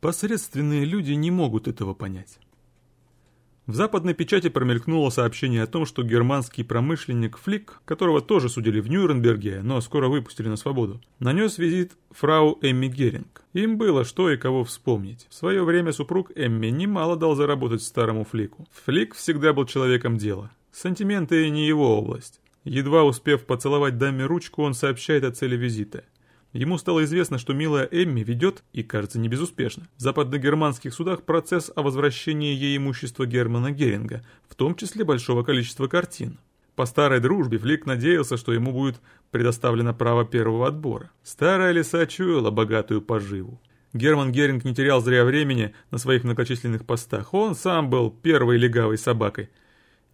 Посредственные люди не могут этого понять. В западной печати промелькнуло сообщение о том, что германский промышленник Флик, которого тоже судили в Нюрнберге, но скоро выпустили на свободу, нанес визит фрау Эмми Геринг. Им было что и кого вспомнить. В свое время супруг Эмми немало дал заработать старому Флику. Флик всегда был человеком дела. Сантименты не его область. Едва успев поцеловать даме ручку, он сообщает о цели визита. Ему стало известно, что милая Эмми ведет, и кажется не безуспешно, в западногерманских судах процесс о возвращении ей имущества Германа Геринга, в том числе большого количества картин. По старой дружбе Флик надеялся, что ему будет предоставлено право первого отбора. Старая лиса чуяла богатую поживу. Герман Геринг не терял зря времени на своих многочисленных постах. Он сам был первой легавой собакой.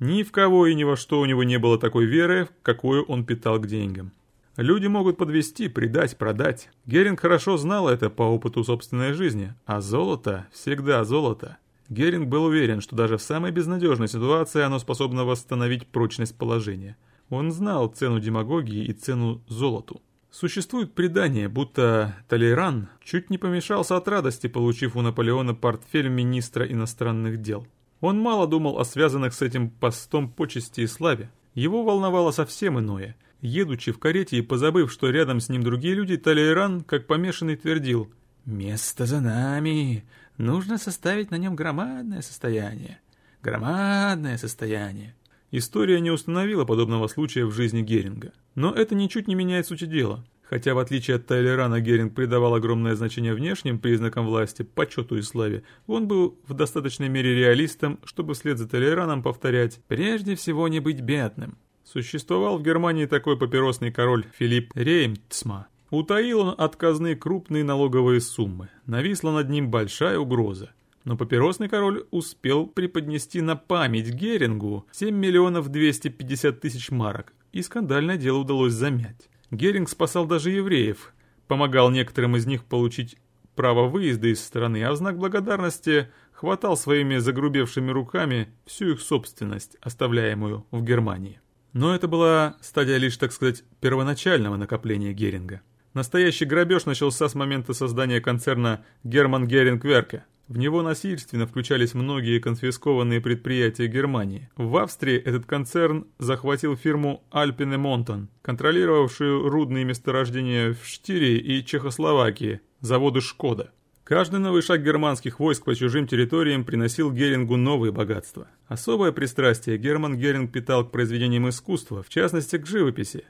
Ни в кого и ни во что у него не было такой веры, какую он питал к деньгам. Люди могут подвести, предать, продать. Геринг хорошо знал это по опыту собственной жизни, а золото всегда золото. Геринг был уверен, что даже в самой безнадежной ситуации оно способно восстановить прочность положения. Он знал цену демагогии и цену золоту. Существует предание, будто Толейран чуть не помешался от радости, получив у Наполеона портфель министра иностранных дел. Он мало думал о связанных с этим постом почести и славе. Его волновало совсем иное – Едучи в карете и позабыв, что рядом с ним другие люди, Талейран, как помешанный, твердил «Место за нами! Нужно составить на нем громадное состояние! Громадное состояние!» История не установила подобного случая в жизни Геринга. Но это ничуть не меняет сути дела. Хотя в отличие от Тайлерана Геринг придавал огромное значение внешним признакам власти, почету и славе, он был в достаточной мере реалистом, чтобы вслед за Тайлераном повторять «прежде всего не быть бедным». Существовал в Германии такой папиросный король Филипп Реймцма. Утаил он от казны крупные налоговые суммы. Нависла над ним большая угроза. Но папиросный король успел преподнести на память Герингу 7 миллионов 250 тысяч марок, и скандальное дело удалось замять. Геринг спасал даже евреев, помогал некоторым из них получить право выезда из страны, а в знак благодарности хватал своими загрубевшими руками всю их собственность, оставляемую в Германии. Но это была стадия лишь, так сказать, первоначального накопления Геринга. Настоящий грабеж начался с момента создания концерна «Герман Геринг Верке». В него насильственно включались многие конфискованные предприятия Германии. В Австрии этот концерн захватил фирму Alpine Монтон, контролировавшую рудные месторождения в Штире и Чехословакии, заводы «Шкода». Каждый новый шаг германских войск по чужим территориям приносил Герингу новые богатства. Особое пристрастие Герман Геринг питал к произведениям искусства, в частности к живописи.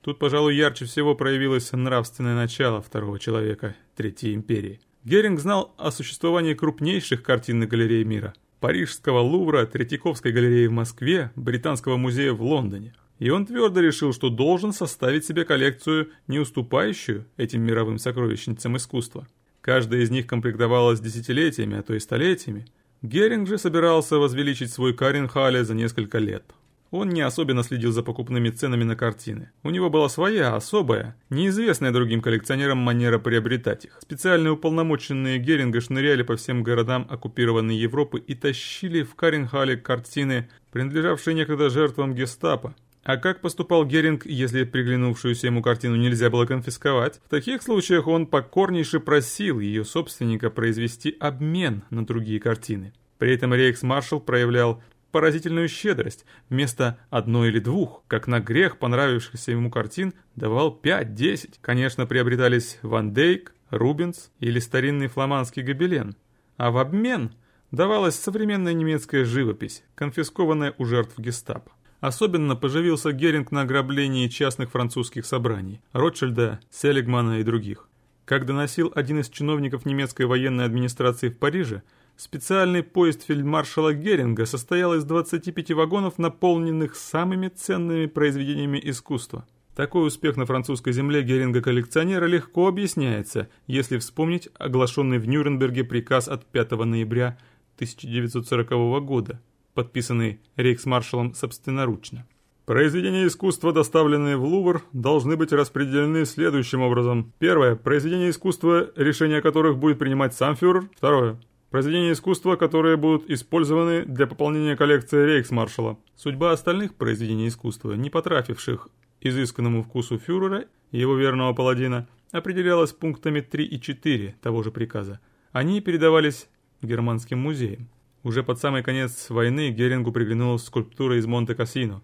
Тут, пожалуй, ярче всего проявилось нравственное начало второго человека Третьей империи. Геринг знал о существовании крупнейших картинных галерей мира. Парижского Лувра, Третьяковской галереи в Москве, Британского музея в Лондоне. И он твердо решил, что должен составить себе коллекцию, не уступающую этим мировым сокровищницам искусства. Каждая из них комплектовалась десятилетиями, а то и столетиями. Геринг же собирался возвеличить свой Каренхале за несколько лет. Он не особенно следил за покупными ценами на картины. У него была своя, особая, неизвестная другим коллекционерам манера приобретать их. Специальные уполномоченные Геринга шныряли по всем городам оккупированной Европы и тащили в Каренхале картины, принадлежавшие некогда жертвам гестапо, а как поступал Геринг, если приглянувшуюся ему картину нельзя было конфисковать? В таких случаях он покорнейше просил ее собственника произвести обмен на другие картины. При этом рейхсмаршал проявлял поразительную щедрость. Вместо одной или двух, как на грех понравившихся ему картин, давал 5-10. Конечно, приобретались Ван Дейк, Рубенс или старинный фламандский гобелен. А в обмен давалась современная немецкая живопись, конфискованная у жертв гестапо. Особенно поживился Геринг на ограблении частных французских собраний – Ротшильда, Селигмана и других. Как доносил один из чиновников немецкой военной администрации в Париже, специальный поезд фельдмаршала Геринга состоял из 25 вагонов, наполненных самыми ценными произведениями искусства. Такой успех на французской земле Геринга-коллекционера легко объясняется, если вспомнить оглашенный в Нюрнберге приказ от 5 ноября 1940 года – подписанный рейхсмаршалом собственноручно. Произведения искусства, доставленные в Лувр, должны быть распределены следующим образом. Первое. Произведения искусства, решение которых будет принимать сам фюрер. Второе. Произведения искусства, которые будут использованы для пополнения коллекции рейхсмаршала. Судьба остальных произведений искусства, не потрафивших изысканному вкусу фюрера и его верного паладина, определялась пунктами 3 и 4 того же приказа. Они передавались германским музеям. Уже под самый конец войны Герингу приглянулась скульптура из Монте-Кассино.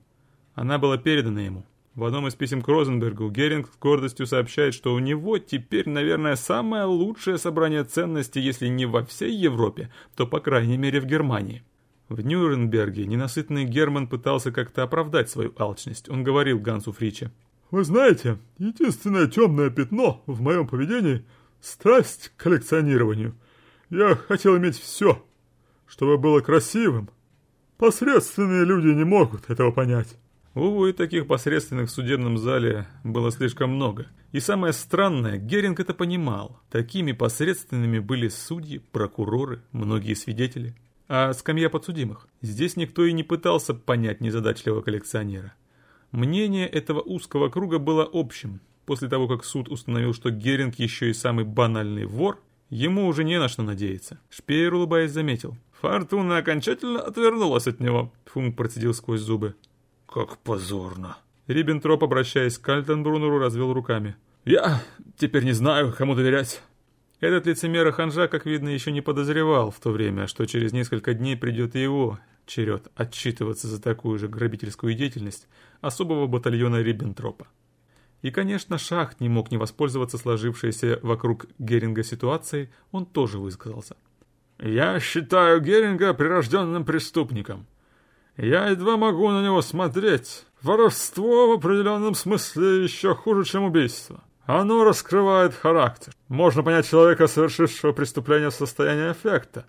Она была передана ему. В одном из писем к Розенбергу Геринг с гордостью сообщает, что у него теперь, наверное, самое лучшее собрание ценностей, если не во всей Европе, то, по крайней мере, в Германии. В Нюрнберге ненасытный Герман пытался как-то оправдать свою алчность. Он говорил Гансу Фриче. «Вы знаете, единственное темное пятно в моем поведении – страсть к коллекционированию. Я хотел иметь все, чтобы было красивым. Посредственные люди не могут этого понять». Увы, таких посредственных в судебном зале было слишком много. И самое странное, Геринг это понимал. Такими посредственными были судьи, прокуроры, многие свидетели а скамья подсудимых. Здесь никто и не пытался понять незадачливого коллекционера. Мнение этого узкого круга было общим. После того, как суд установил, что Геринг еще и самый банальный вор, ему уже не на что надеяться. Шпеер, улыбаясь, заметил. Фортуна окончательно отвернулась от него. Функ процедил сквозь зубы. «Как позорно!» Риббентроп, обращаясь к Альтенбрунеру, развел руками. «Я теперь не знаю, кому доверять. Этот лицемер ханжа, как видно, еще не подозревал в то время, что через несколько дней придет и его черед отчитываться за такую же грабительскую деятельность особого батальона Риббентропа. И, конечно, Шахт не мог не воспользоваться сложившейся вокруг Геринга ситуацией, он тоже высказался. «Я считаю Геринга прирожденным преступником. Я едва могу на него смотреть. Воровство в определенном смысле еще хуже, чем убийство. Оно раскрывает характер. Можно понять человека, совершившего преступление в состоянии эффекта.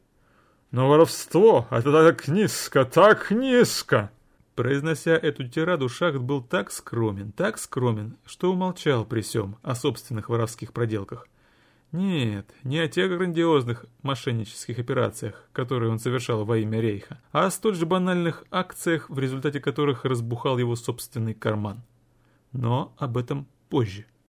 Но воровство — это так низко, так низко!» Произнося эту тираду, Шахт был так скромен, так скромен, что умолчал при всем о собственных воровских проделках. Нет, не о тех грандиозных мошеннических операциях, которые он совершал во имя Рейха, а о столь же банальных акциях, в результате которых разбухал его собственный карман. Но об этом позже.